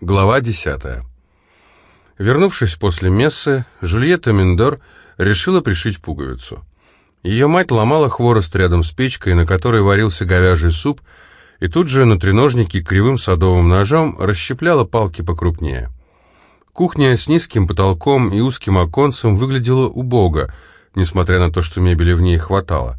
Глава 10. Вернувшись после мессы, Жульетта Миндор решила пришить пуговицу. Ее мать ломала хворост рядом с печкой, на которой варился говяжий суп, и тут же на треножнике кривым садовым ножом расщепляла палки покрупнее. Кухня с низким потолком и узким оконцем выглядела убого, несмотря на то, что мебели в ней хватало.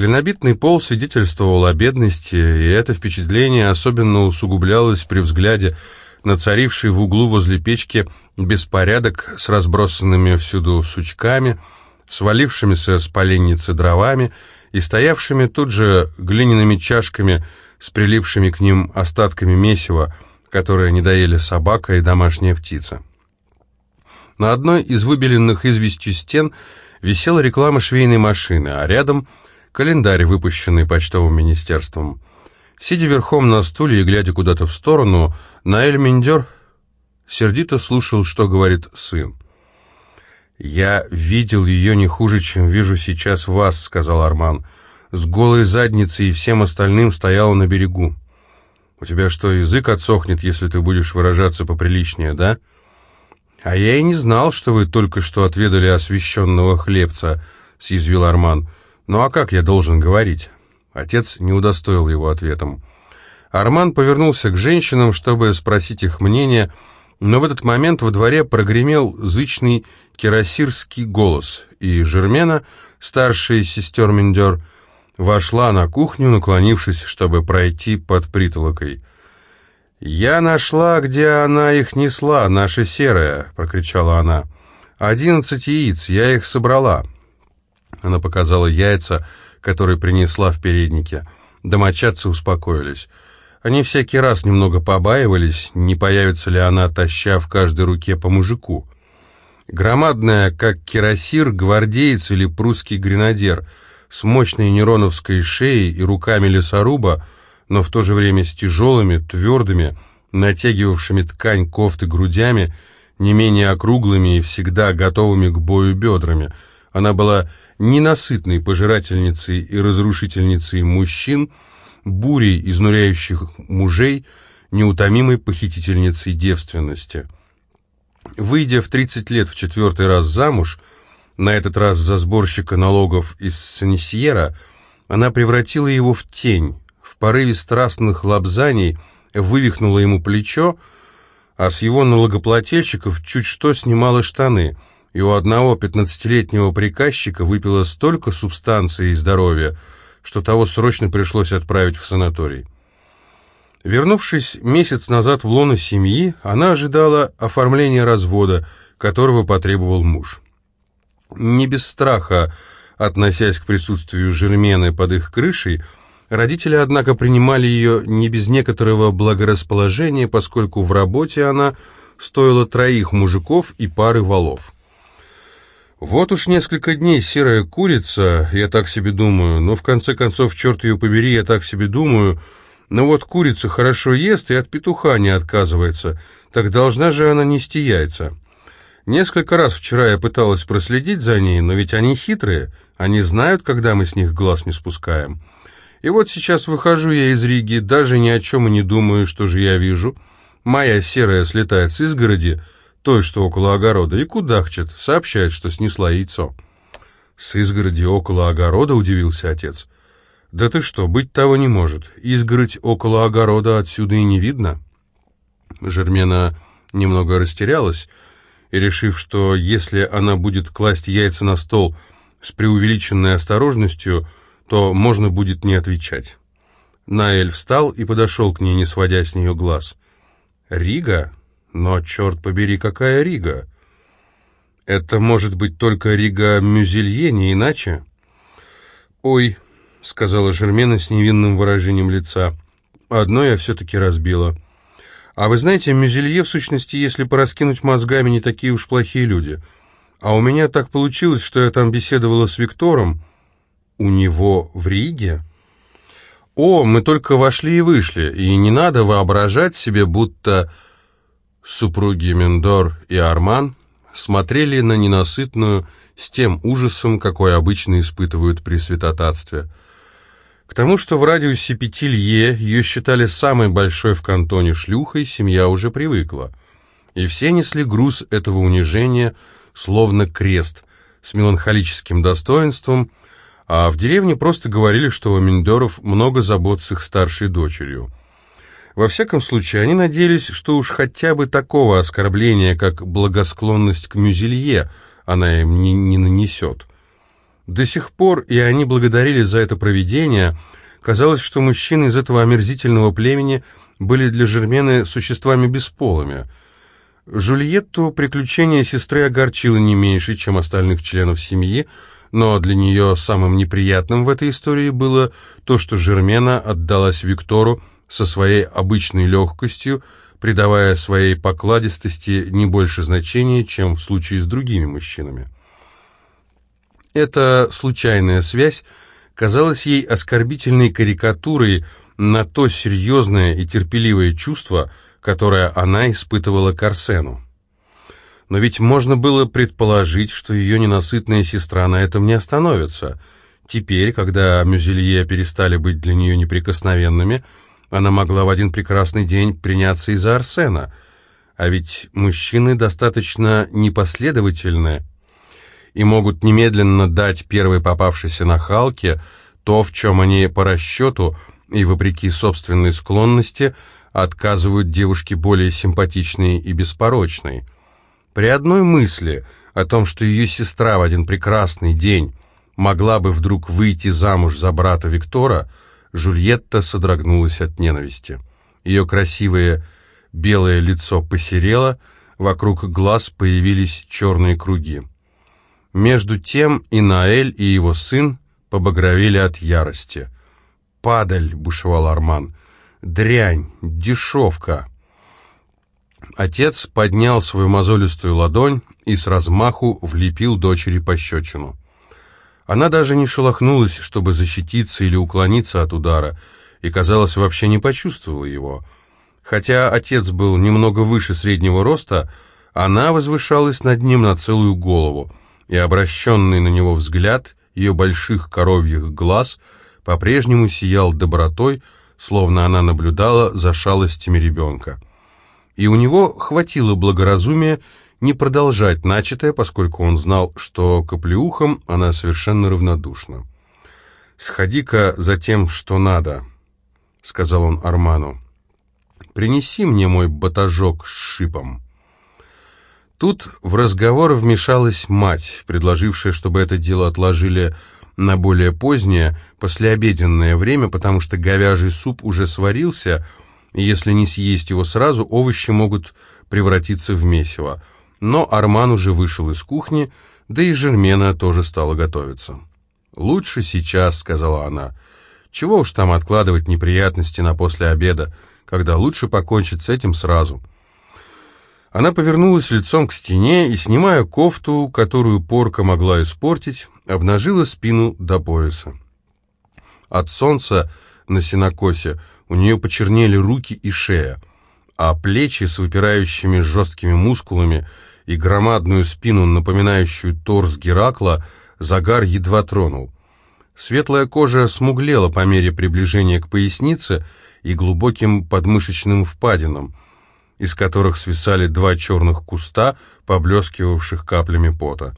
Глинобитный пол свидетельствовал о бедности, и это впечатление особенно усугублялось при взгляде на царивший в углу возле печки беспорядок с разбросанными всюду сучками, свалившимися с поленницы дровами и стоявшими тут же глиняными чашками с прилипшими к ним остатками месива, которые не доели собака и домашняя птица. На одной из выбеленных известью стен висела реклама швейной машины, а рядом — календарь, выпущенный почтовым министерством. Сидя верхом на стуле и глядя куда-то в сторону, Наэль Миндер сердито слушал, что говорит сын. «Я видел ее не хуже, чем вижу сейчас вас», — сказал Арман. «С голой задницей и всем остальным стояла на берегу. У тебя что, язык отсохнет, если ты будешь выражаться поприличнее, да?» «А я и не знал, что вы только что отведали освященного хлебца», — съязвил Арман. «Ну а как я должен говорить?» Отец не удостоил его ответом. Арман повернулся к женщинам, чтобы спросить их мнение, но в этот момент во дворе прогремел зычный кирасирский голос, и Жермена, старшая сестер Миндер, вошла на кухню, наклонившись, чтобы пройти под притолокой. «Я нашла, где она их несла, наша серая!» — прокричала она. «Одиннадцать яиц, я их собрала!» Она показала яйца, которые принесла в переднике. Домочадцы успокоились. Они всякий раз немного побаивались, не появится ли она, таща в каждой руке по мужику. Громадная, как кирасир, гвардеец или прусский гренадер, с мощной нейроновской шеей и руками лесоруба, но в то же время с тяжелыми, твердыми, натягивавшими ткань кофты грудями, не менее округлыми и всегда готовыми к бою бедрами. Она была ненасытной пожирательницей и разрушительницей мужчин, бурей изнуряющих мужей, неутомимой похитительницей девственности. Выйдя в 30 лет в четвертый раз замуж, на этот раз за сборщика налогов из Сенесьера, она превратила его в тень, в порыве страстных лапзаний вывихнула ему плечо, а с его налогоплательщиков чуть что снимала штаны – и у одного пятнадцатилетнего приказчика выпило столько субстанции и здоровья, что того срочно пришлось отправить в санаторий. Вернувшись месяц назад в лоно семьи, она ожидала оформления развода, которого потребовал муж. Не без страха, относясь к присутствию Жермены под их крышей, родители, однако, принимали ее не без некоторого благорасположения, поскольку в работе она стоила троих мужиков и пары валов. Вот уж несколько дней серая курица, я так себе думаю, но в конце концов, черт ее побери, я так себе думаю, но вот курица хорошо ест и от петуха не отказывается, так должна же она нести яйца. Несколько раз вчера я пыталась проследить за ней, но ведь они хитрые, они знают, когда мы с них глаз не спускаем. И вот сейчас выхожу я из Риги, даже ни о чем и не думаю, что же я вижу. Моя серая слетает с изгороди, той, что около огорода, и кудахчет, сообщает, что снесла яйцо. С изгороди около огорода удивился отец. «Да ты что, быть того не может. Изгородь около огорода отсюда и не видно». Жермена немного растерялась, и, решив, что если она будет класть яйца на стол с преувеличенной осторожностью, то можно будет не отвечать. Наэль встал и подошел к ней, не сводя с нее глаз. «Рига?» Но, черт побери, какая Рига? Это может быть только Рига Мюзелье, не иначе? Ой, сказала Жермена с невинным выражением лица, одно я все-таки разбила. А вы знаете, Мюзелье, в сущности, если пораскинуть мозгами, не такие уж плохие люди. А у меня так получилось, что я там беседовала с Виктором. У него в Риге? О, мы только вошли и вышли, и не надо воображать себе, будто... Супруги Мендор и Арман смотрели на ненасытную с тем ужасом, какой обычно испытывают при святотатстве. К тому, что в радиусе пяти лье ее считали самой большой в кантоне шлюхой, семья уже привыкла. И все несли груз этого унижения, словно крест, с меланхолическим достоинством, а в деревне просто говорили, что у Миндоров много забот с их старшей дочерью. Во всяком случае, они надеялись, что уж хотя бы такого оскорбления, как благосклонность к мюзелье, она им не, не нанесет. До сих пор, и они благодарили за это проведение, казалось, что мужчины из этого омерзительного племени были для Жермены существами бесполыми. Жульетту приключение сестры огорчило не меньше, чем остальных членов семьи, но для нее самым неприятным в этой истории было то, что Жермена отдалась Виктору со своей обычной легкостью, придавая своей покладистости не больше значения, чем в случае с другими мужчинами. Эта случайная связь казалась ей оскорбительной карикатурой на то серьезное и терпеливое чувство, которое она испытывала к Арсену. Но ведь можно было предположить, что ее ненасытная сестра на этом не остановится. Теперь, когда Мюзелье перестали быть для нее неприкосновенными, она могла в один прекрасный день приняться из-за Арсена. А ведь мужчины достаточно непоследовательны и могут немедленно дать первой попавшейся на Халке то, в чем они по расчету и вопреки собственной склонности отказывают девушке более симпатичной и беспорочной. При одной мысли о том, что ее сестра в один прекрасный день могла бы вдруг выйти замуж за брата Виктора, Жульетта содрогнулась от ненависти. Ее красивое белое лицо посерело, вокруг глаз появились черные круги. Между тем и Наэль, и его сын побагровели от ярости. «Падаль!» — бушевал Арман. «Дрянь! Дешевка!» Отец поднял свою мозолистую ладонь и с размаху влепил дочери пощечину. Она даже не шелохнулась, чтобы защититься или уклониться от удара, и, казалось, вообще не почувствовала его. Хотя отец был немного выше среднего роста, она возвышалась над ним на целую голову, и обращенный на него взгляд ее больших коровьих глаз по-прежнему сиял добротой, словно она наблюдала за шалостями ребенка. И у него хватило благоразумия не продолжать начатое, поскольку он знал, что к оплеухам она совершенно равнодушна. «Сходи-ка за тем, что надо», — сказал он Арману. «Принеси мне мой батажок с шипом». Тут в разговор вмешалась мать, предложившая, чтобы это дело отложили на более позднее, послеобеденное время, потому что говяжий суп уже сварился, и если не съесть его сразу, овощи могут превратиться в месиво но Арман уже вышел из кухни, да и Жермена тоже стала готовиться. «Лучше сейчас», — сказала она. «Чего уж там откладывать неприятности на после обеда, когда лучше покончить с этим сразу». Она повернулась лицом к стене и, снимая кофту, которую порка могла испортить, обнажила спину до пояса. От солнца на сенокосе у нее почернели руки и шея, а плечи с выпирающими жесткими мускулами — и громадную спину, напоминающую торс Геракла, загар едва тронул. Светлая кожа смуглела по мере приближения к пояснице и глубоким подмышечным впадинам, из которых свисали два черных куста, поблескивавших каплями пота.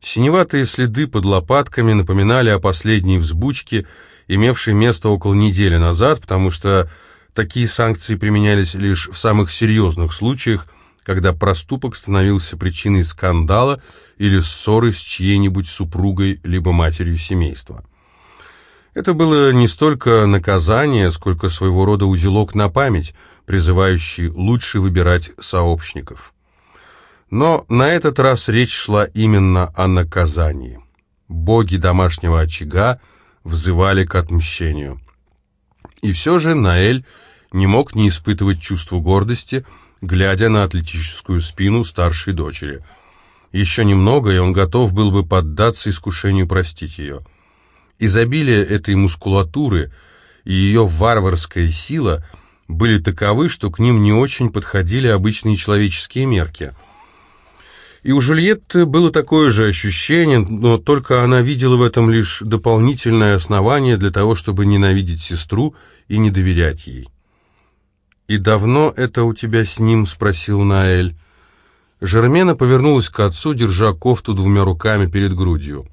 Синеватые следы под лопатками напоминали о последней взбучке, имевшей место около недели назад, потому что такие санкции применялись лишь в самых серьезных случаях, когда проступок становился причиной скандала или ссоры с чьей-нибудь супругой либо матерью семейства. Это было не столько наказание, сколько своего рода узелок на память, призывающий лучше выбирать сообщников. Но на этот раз речь шла именно о наказании. Боги домашнего очага взывали к отмщению. И все же Наэль не мог не испытывать чувство гордости, глядя на атлетическую спину старшей дочери. Еще немного, и он готов был бы поддаться искушению простить ее. Изобилие этой мускулатуры и ее варварская сила были таковы, что к ним не очень подходили обычные человеческие мерки. И у Жульетты было такое же ощущение, но только она видела в этом лишь дополнительное основание для того, чтобы ненавидеть сестру и не доверять ей. «И давно это у тебя с ним?» — спросил Наэль. Жермена повернулась к отцу, держа кофту двумя руками перед грудью.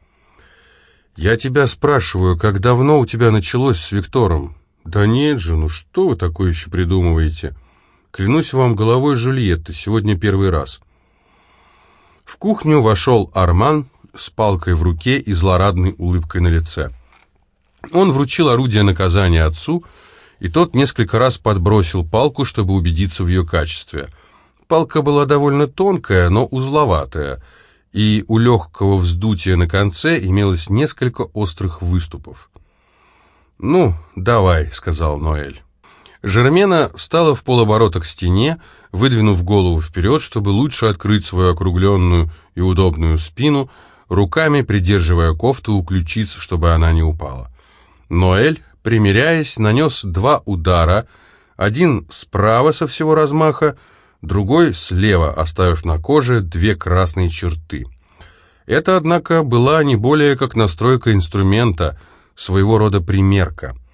«Я тебя спрашиваю, как давно у тебя началось с Виктором?» «Да нет же, ну что вы такое еще придумываете?» «Клянусь вам головой Жульетты, сегодня первый раз». В кухню вошел Арман с палкой в руке и злорадной улыбкой на лице. Он вручил орудие наказания отцу, и тот несколько раз подбросил палку, чтобы убедиться в ее качестве. Палка была довольно тонкая, но узловатая, и у легкого вздутия на конце имелось несколько острых выступов. «Ну, давай», — сказал Ноэль. Жермена встала в полоборота к стене, выдвинув голову вперед, чтобы лучше открыть свою округленную и удобную спину, руками придерживая кофту у ключиц, чтобы она не упала. Ноэль, примиряясь, нанес два удара, один справа со всего размаха, другой слева, оставив на коже две красные черты. Это, однако, была не более как настройка инструмента, своего рода примерка —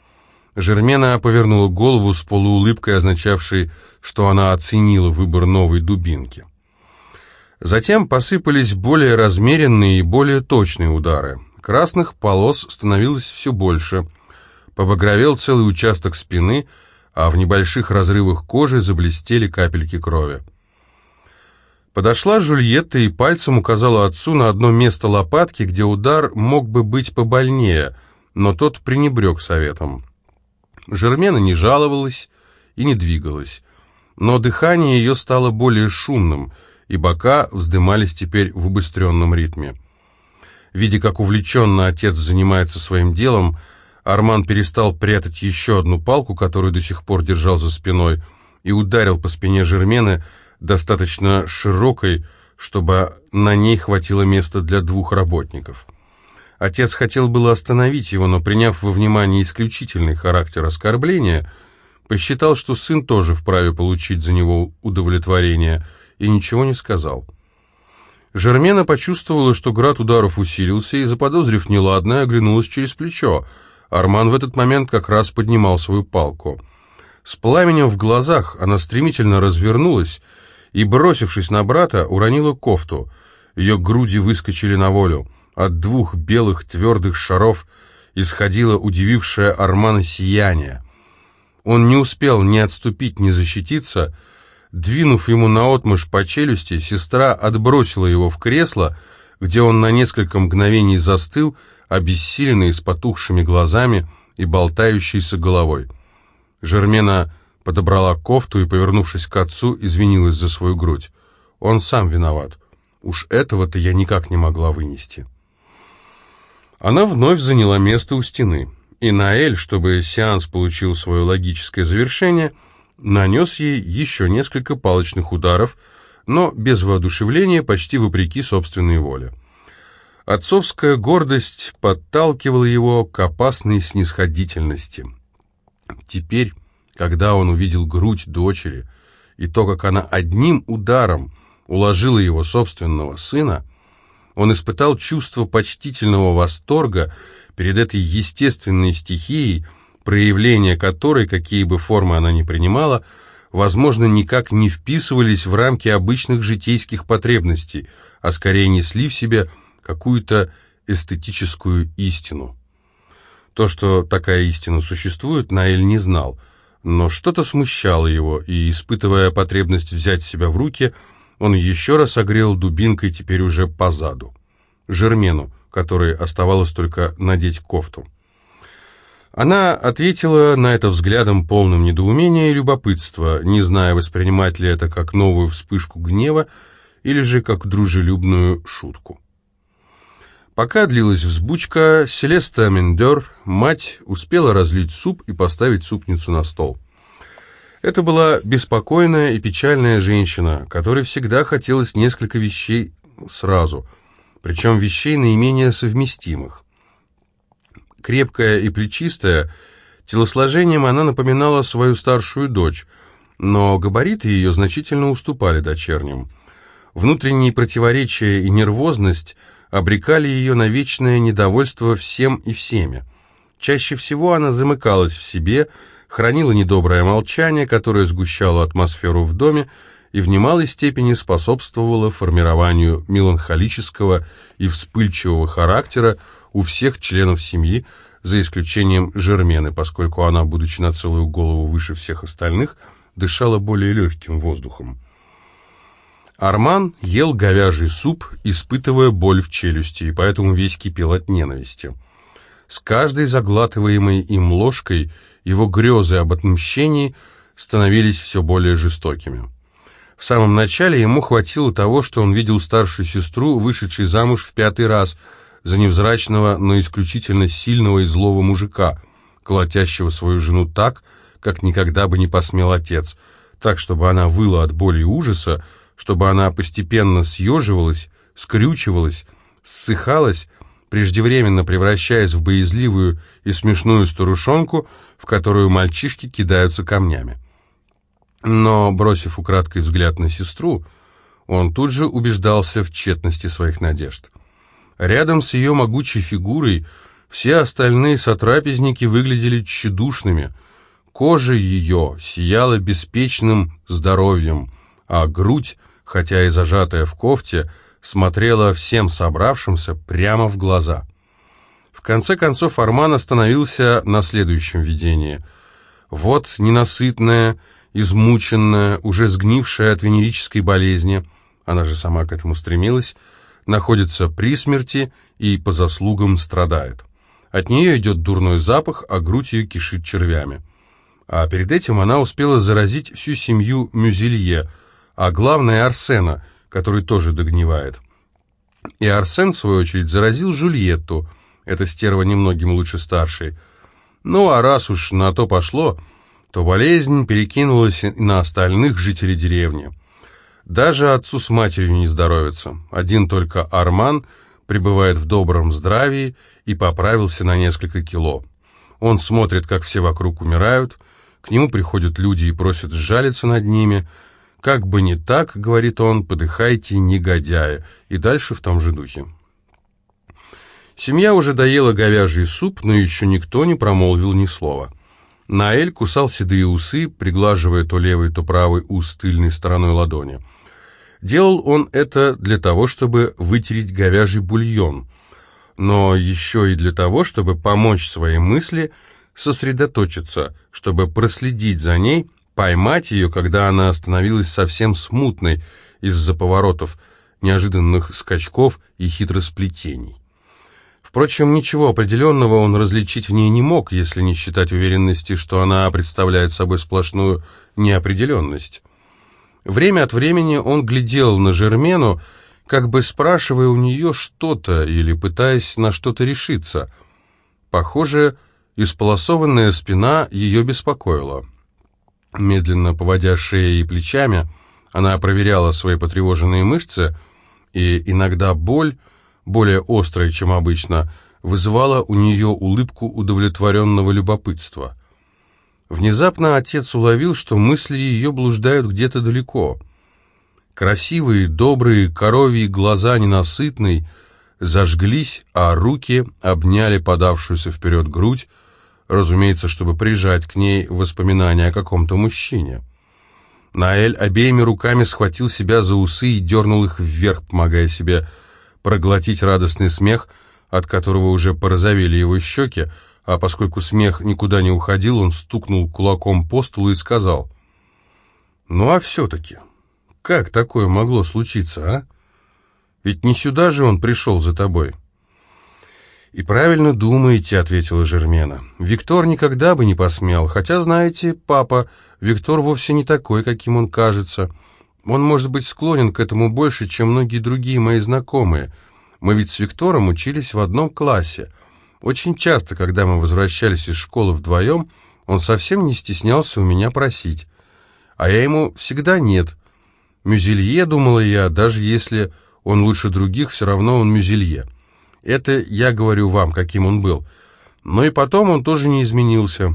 Жермена повернула голову с полуулыбкой, означавшей, что она оценила выбор новой дубинки. Затем посыпались более размеренные и более точные удары. Красных полос становилось все больше. Побагровел целый участок спины, а в небольших разрывах кожи заблестели капельки крови. Подошла Жульетта и пальцем указала отцу на одно место лопатки, где удар мог бы быть побольнее, но тот пренебрег советом. Жермена не жаловалась и не двигалась, но дыхание ее стало более шумным, и бока вздымались теперь в убыстренном ритме. Видя, как увлеченно отец занимается своим делом, Арман перестал прятать еще одну палку, которую до сих пор держал за спиной, и ударил по спине Жермены достаточно широкой, чтобы на ней хватило места для двух работников. Отец хотел было остановить его, но, приняв во внимание исключительный характер оскорбления, посчитал, что сын тоже вправе получить за него удовлетворение, и ничего не сказал. Жермена почувствовала, что град ударов усилился, и, заподозрив неладное, оглянулась через плечо. Арман в этот момент как раз поднимал свою палку. С пламенем в глазах она стремительно развернулась и, бросившись на брата, уронила кофту. Ее груди выскочили на волю. От двух белых твердых шаров исходило удивившее Армана сияние. Он не успел ни отступить, ни защититься. Двинув ему наотмашь по челюсти, сестра отбросила его в кресло, где он на несколько мгновений застыл, обессиленный с потухшими глазами и болтающейся головой. Жермена подобрала кофту и, повернувшись к отцу, извинилась за свою грудь. Он сам виноват. Уж этого-то я никак не могла вынести. Она вновь заняла место у стены, и Наэль, чтобы сеанс получил свое логическое завершение, нанес ей еще несколько палочных ударов, но без воодушевления, почти вопреки собственной воле. Отцовская гордость подталкивала его к опасной снисходительности. Теперь, когда он увидел грудь дочери и то, как она одним ударом уложила его собственного сына, он испытал чувство почтительного восторга перед этой естественной стихией, проявления которой, какие бы формы она ни принимала, возможно, никак не вписывались в рамки обычных житейских потребностей, а скорее несли в себе какую-то эстетическую истину. То, что такая истина существует, Наэль не знал, но что-то смущало его, и, испытывая потребность взять себя в руки, он еще раз огрел дубинкой теперь уже по заду. Жермену, которой оставалось только надеть кофту. Она ответила на это взглядом полным недоумения и любопытства, не зная, воспринимать ли это как новую вспышку гнева или же как дружелюбную шутку. Пока длилась взбучка, Селеста Мендер, мать, успела разлить суп и поставить супницу на стол. Это была беспокойная и печальная женщина, которой всегда хотелось несколько вещей сразу, причем вещей наименее совместимых. Крепкая и плечистая, телосложением она напоминала свою старшую дочь, но габариты ее значительно уступали дочерним. Внутренние противоречия и нервозность обрекали ее на вечное недовольство всем и всеми. Чаще всего она замыкалась в себе, хранила недоброе молчание, которое сгущало атмосферу в доме и в немалой степени способствовало формированию меланхолического и вспыльчивого характера у всех членов семьи, за исключением Жермены, поскольку она, будучи на целую голову выше всех остальных, дышала более легким воздухом. Арман ел говяжий суп, испытывая боль в челюсти, и поэтому весь кипел от ненависти. С каждой заглатываемой им ложкой его грезы об отмщении становились все более жестокими. В самом начале ему хватило того, что он видел старшую сестру, вышедшей замуж в пятый раз, за невзрачного, но исключительно сильного и злого мужика, колотящего свою жену так, как никогда бы не посмел отец, так, чтобы она выла от боли и ужаса, чтобы она постепенно съеживалась, скрючивалась, ссыхалась, преждевременно превращаясь в боязливую и смешную старушонку, в которую мальчишки кидаются камнями. Но, бросив украдкой взгляд на сестру, он тут же убеждался в тщетности своих надежд. Рядом с ее могучей фигурой все остальные сотрапезники выглядели тщедушными. Кожа ее сияла беспечным здоровьем, а грудь хотя и зажатая в кофте, смотрела всем собравшимся прямо в глаза. В конце концов Арман остановился на следующем видении. Вот ненасытная, измученная, уже сгнившая от венерической болезни, она же сама к этому стремилась, находится при смерти и по заслугам страдает. От нее идет дурной запах, а грудь ее кишит червями. А перед этим она успела заразить всю семью Мюзелье – а главное Арсена, который тоже догнивает. И Арсен, в свою очередь, заразил Жульетту, эта стерва немногим лучше старшей. Ну, а раз уж на то пошло, то болезнь перекинулась на остальных жителей деревни. Даже отцу с матерью не здоровится. Один только Арман пребывает в добром здравии и поправился на несколько кило. Он смотрит, как все вокруг умирают, к нему приходят люди и просят сжалиться над ними – «Как бы не так, — говорит он, — подыхайте, негодяя», и дальше в том же духе. Семья уже доела говяжий суп, но еще никто не промолвил ни слова. Наэль кусал седые усы, приглаживая то левый, то правый ус тыльной стороной ладони. Делал он это для того, чтобы вытереть говяжий бульон, но еще и для того, чтобы помочь своей мысли сосредоточиться, чтобы проследить за ней поймать ее, когда она остановилась совсем смутной из-за поворотов, неожиданных скачков и хитросплетений. Впрочем, ничего определенного он различить в ней не мог, если не считать уверенности, что она представляет собой сплошную неопределенность. Время от времени он глядел на Жермену, как бы спрашивая у нее что-то или пытаясь на что-то решиться. Похоже, исполосованная спина ее беспокоила. Медленно поводя шеей и плечами, она проверяла свои потревоженные мышцы, и иногда боль, более острая, чем обычно, вызывала у нее улыбку удовлетворенного любопытства. Внезапно отец уловил, что мысли ее блуждают где-то далеко. Красивые, добрые, коровьи глаза ненасытной зажглись, а руки обняли подавшуюся вперед грудь, разумеется, чтобы прижать к ней воспоминания о каком-то мужчине. Наэль обеими руками схватил себя за усы и дернул их вверх, помогая себе проглотить радостный смех, от которого уже порозовели его щеки, а поскольку смех никуда не уходил, он стукнул кулаком по столу и сказал, «Ну а все-таки, как такое могло случиться, а? Ведь не сюда же он пришел за тобой». «И правильно думаете», — ответила Жермена. «Виктор никогда бы не посмел, хотя, знаете, папа, Виктор вовсе не такой, каким он кажется. Он может быть склонен к этому больше, чем многие другие мои знакомые. Мы ведь с Виктором учились в одном классе. Очень часто, когда мы возвращались из школы вдвоем, он совсем не стеснялся у меня просить. А я ему всегда нет. Мюзелье, думала я, даже если он лучше других, все равно он мюзелье». Это я говорю вам, каким он был. Но и потом он тоже не изменился.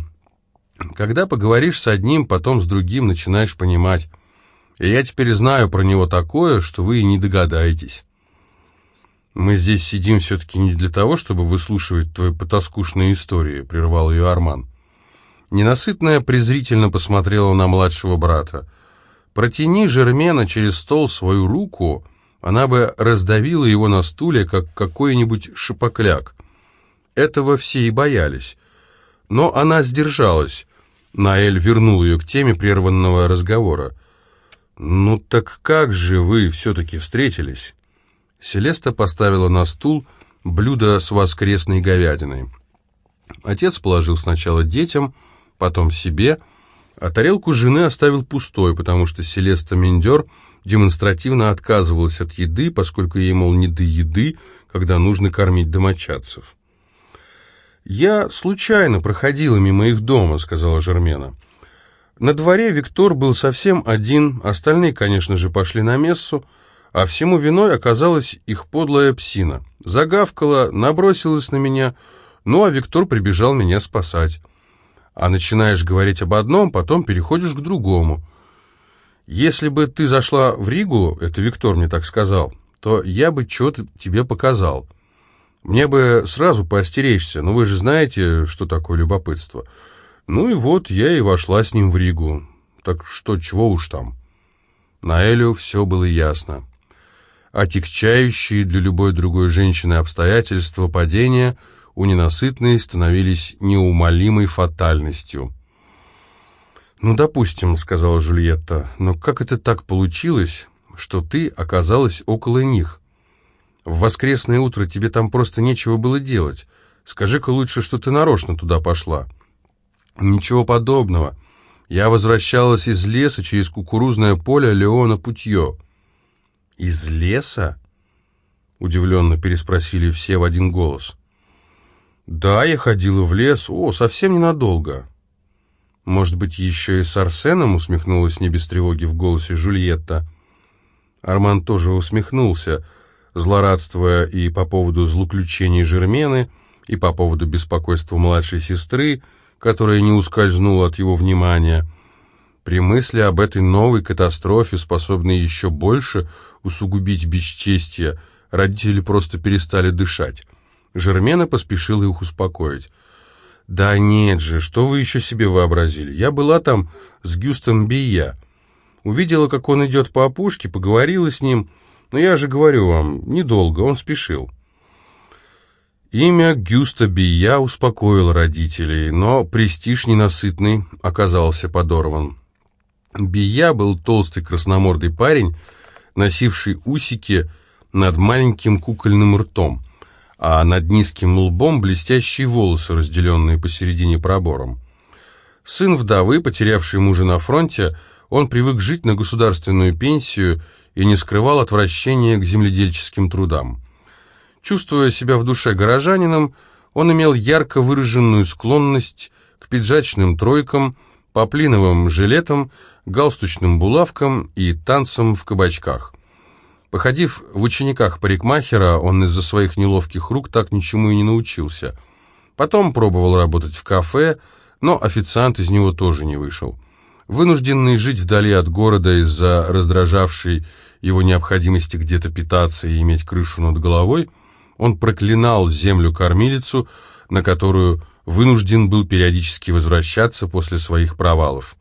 Когда поговоришь с одним, потом с другим начинаешь понимать. И я теперь знаю про него такое, что вы и не догадаетесь. «Мы здесь сидим все-таки не для того, чтобы выслушивать твои потаскушные истории», — прервал ее Арман. Ненасытная презрительно посмотрела на младшего брата. «Протяни Жермена через стол свою руку, она бы раздавила его на стуле, как какой-нибудь шипокляк. Этого все и боялись. Но она сдержалась. Наэль вернул ее к теме прерванного разговора. «Ну так как же вы все-таки встретились?» Селеста поставила на стул блюдо с воскресной говядиной. Отец положил сначала детям, потом себе, а тарелку жены оставил пустой, потому что Селеста Миндер демонстративно отказывалась от еды, поскольку ей, мол, не до еды, когда нужно кормить домочадцев. «Я случайно проходила мимо их дома», — сказала Жермена. На дворе Виктор был совсем один, остальные, конечно же, пошли на мессу, а всему виной оказалась их подлая псина. Загавкала, набросилась на меня, ну а Виктор прибежал меня спасать. А начинаешь говорить об одном, потом переходишь к другому. Если бы ты зашла в Ригу, это Виктор мне так сказал, то я бы что-то тебе показал. Мне бы сразу поостеречься, но вы же знаете, что такое любопытство. Ну и вот я и вошла с ним в Ригу. Так что, чего уж там. На Элю все было ясно отягчающие для любой другой женщины обстоятельства падения у ненасытной становились неумолимой фатальностью. «Ну, допустим», — сказала Жульетта, — «но как это так получилось, что ты оказалась около них? В воскресное утро тебе там просто нечего было делать. Скажи-ка лучше, что ты нарочно туда пошла». «Ничего подобного. Я возвращалась из леса через кукурузное поле Леона Путье». «Из леса?» — удивленно переспросили все в один голос. «Да, я ходила в лес. О, совсем ненадолго». «Может быть, еще и с Арсеном?» — усмехнулась не без тревоги в голосе Жульетта. Арман тоже усмехнулся, злорадствуя и по поводу злоключений Жермены, и по поводу беспокойства младшей сестры, которая не ускользнула от его внимания. При мысли об этой новой катастрофе, способной еще больше усугубить бесчестие, родители просто перестали дышать. Жермена поспешила их успокоить. «Да нет же, что вы еще себе вообразили? Я была там с Гюстом Бия. Увидела, как он идет по опушке, поговорила с ним, но я же говорю вам, недолго, он спешил». Имя Гюста Бия успокоило родителей, но престиж ненасытный оказался подорван. Бия был толстый красномордый парень, носивший усики над маленьким кукольным ртом, а над низким лбом блестящие волосы, разделенные посередине пробором. Сын вдовы, потерявший мужа на фронте, он привык жить на государственную пенсию и не скрывал отвращения к земледельческим трудам. Чувствуя себя в душе горожанином, он имел ярко выраженную склонность к пиджачным тройкам, поплиновым жилетам, галстучным булавкам и танцам в кабачках. Походив в учениках парикмахера, он из-за своих неловких рук так ничему и не научился. Потом пробовал работать в кафе, но официант из него тоже не вышел. Вынужденный жить вдали от города из-за раздражавшей его необходимости где-то питаться и иметь крышу над головой, он проклинал землю-кормилицу, на которую вынужден был периодически возвращаться после своих провалов.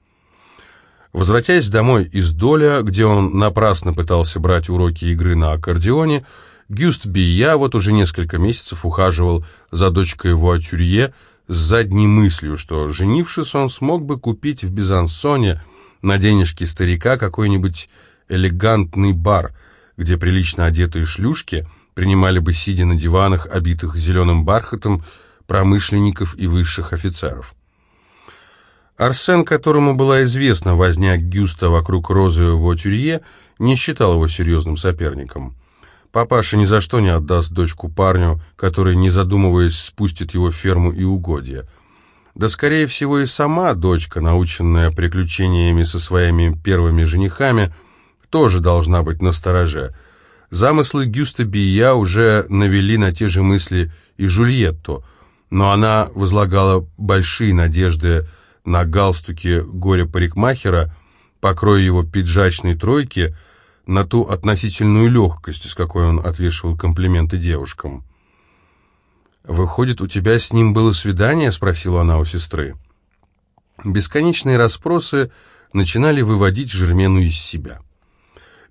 Возвратясь домой из Доля, где он напрасно пытался брать уроки игры на аккордеоне, Гюст Бия вот уже несколько месяцев ухаживал за дочкой Вуатюрье с задней мыслью, что, женившись, он смог бы купить в Бизансоне на денежки старика какой-нибудь элегантный бар, где прилично одетые шлюшки принимали бы, сидя на диванах, обитых зеленым бархатом, промышленников и высших офицеров. Арсен, которому была известна возня Гюста вокруг розового тюрье, не считал его серьезным соперником. Папаша ни за что не отдаст дочку парню, который, не задумываясь, спустит его в ферму и угодья. Да, скорее всего, и сама дочка, наученная приключениями со своими первыми женихами, тоже должна быть настороже. Замыслы Гюста Бия уже навели на те же мысли и Жульетту, но она возлагала большие надежды на галстуке горе-парикмахера, покрой его пиджачной тройки, на ту относительную легкость, с какой он отвешивал комплименты девушкам. «Выходит, у тебя с ним было свидание?» — спросила она у сестры. Бесконечные расспросы начинали выводить Жермену из себя.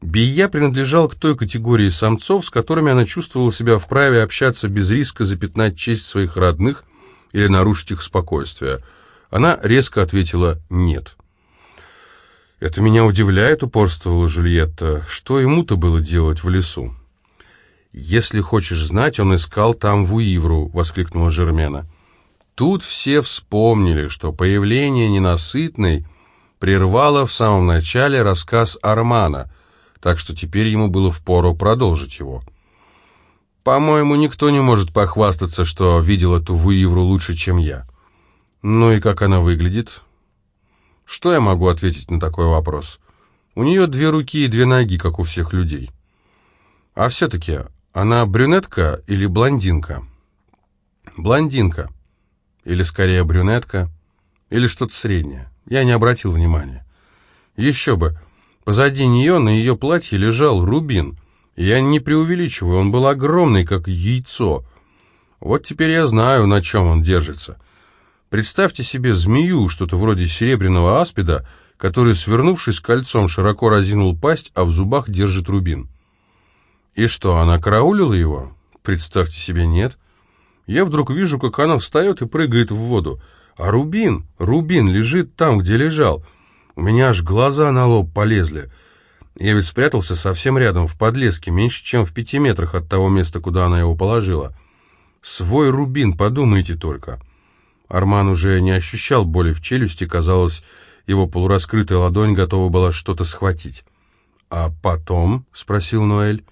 Бия принадлежал к той категории самцов, с которыми она чувствовала себя вправе общаться без риска запятнать честь своих родных или нарушить их спокойствие. Она резко ответила «нет». «Это меня удивляет», — упорствовала Жульетта. «Что ему-то было делать в лесу?» «Если хочешь знать, он искал там Вуивру», — воскликнула Жермена. Тут все вспомнили, что появление ненасытной прервало в самом начале рассказ Армана, так что теперь ему было впору продолжить его. «По-моему, никто не может похвастаться, что видел эту Вуивру лучше, чем я». «Ну и как она выглядит?» Что я могу ответить на такой вопрос? У нее две руки и две ноги, как у всех людей. А все-таки она брюнетка или блондинка? Блондинка. Или скорее брюнетка. Или что-то среднее. Я не обратил внимания. Еще бы. Позади нее на ее платье лежал рубин. Я не преувеличиваю, он был огромный, как яйцо. Вот теперь я знаю, на чем он держится. Представьте себе змею, что-то вроде серебряного аспида, который, свернувшись кольцом, широко разинул пасть, а в зубах держит рубин. И что, она караулила его? Представьте себе, нет. Я вдруг вижу, как она встает и прыгает в воду. А рубин, рубин лежит там, где лежал. У меня аж глаза на лоб полезли. Я ведь спрятался совсем рядом, в подлеске, меньше, чем в пяти метрах от того места, куда она его положила. Свой рубин, подумайте только. Арман уже не ощущал боли в челюсти, казалось, его полураскрытая ладонь готова была что-то схватить. «А потом?» — спросил Ноэль.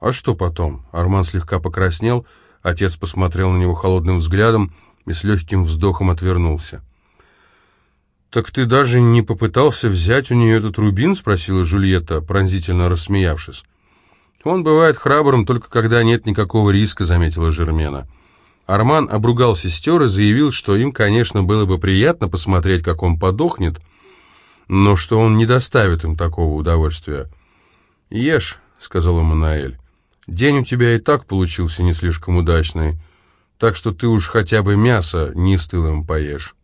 «А что потом?» Арман слегка покраснел, отец посмотрел на него холодным взглядом и с легким вздохом отвернулся. «Так ты даже не попытался взять у нее этот рубин?» — спросила Жульетта, пронзительно рассмеявшись. «Он бывает храбрым только когда нет никакого риска», — заметила Жермена. Арман обругал сестер и заявил, что им, конечно, было бы приятно посмотреть, как он подохнет, но что он не доставит им такого удовольствия. «Ешь», — сказала Манаэль, — «день у тебя и так получился не слишком удачный, так что ты уж хотя бы мясо не стылым поешь».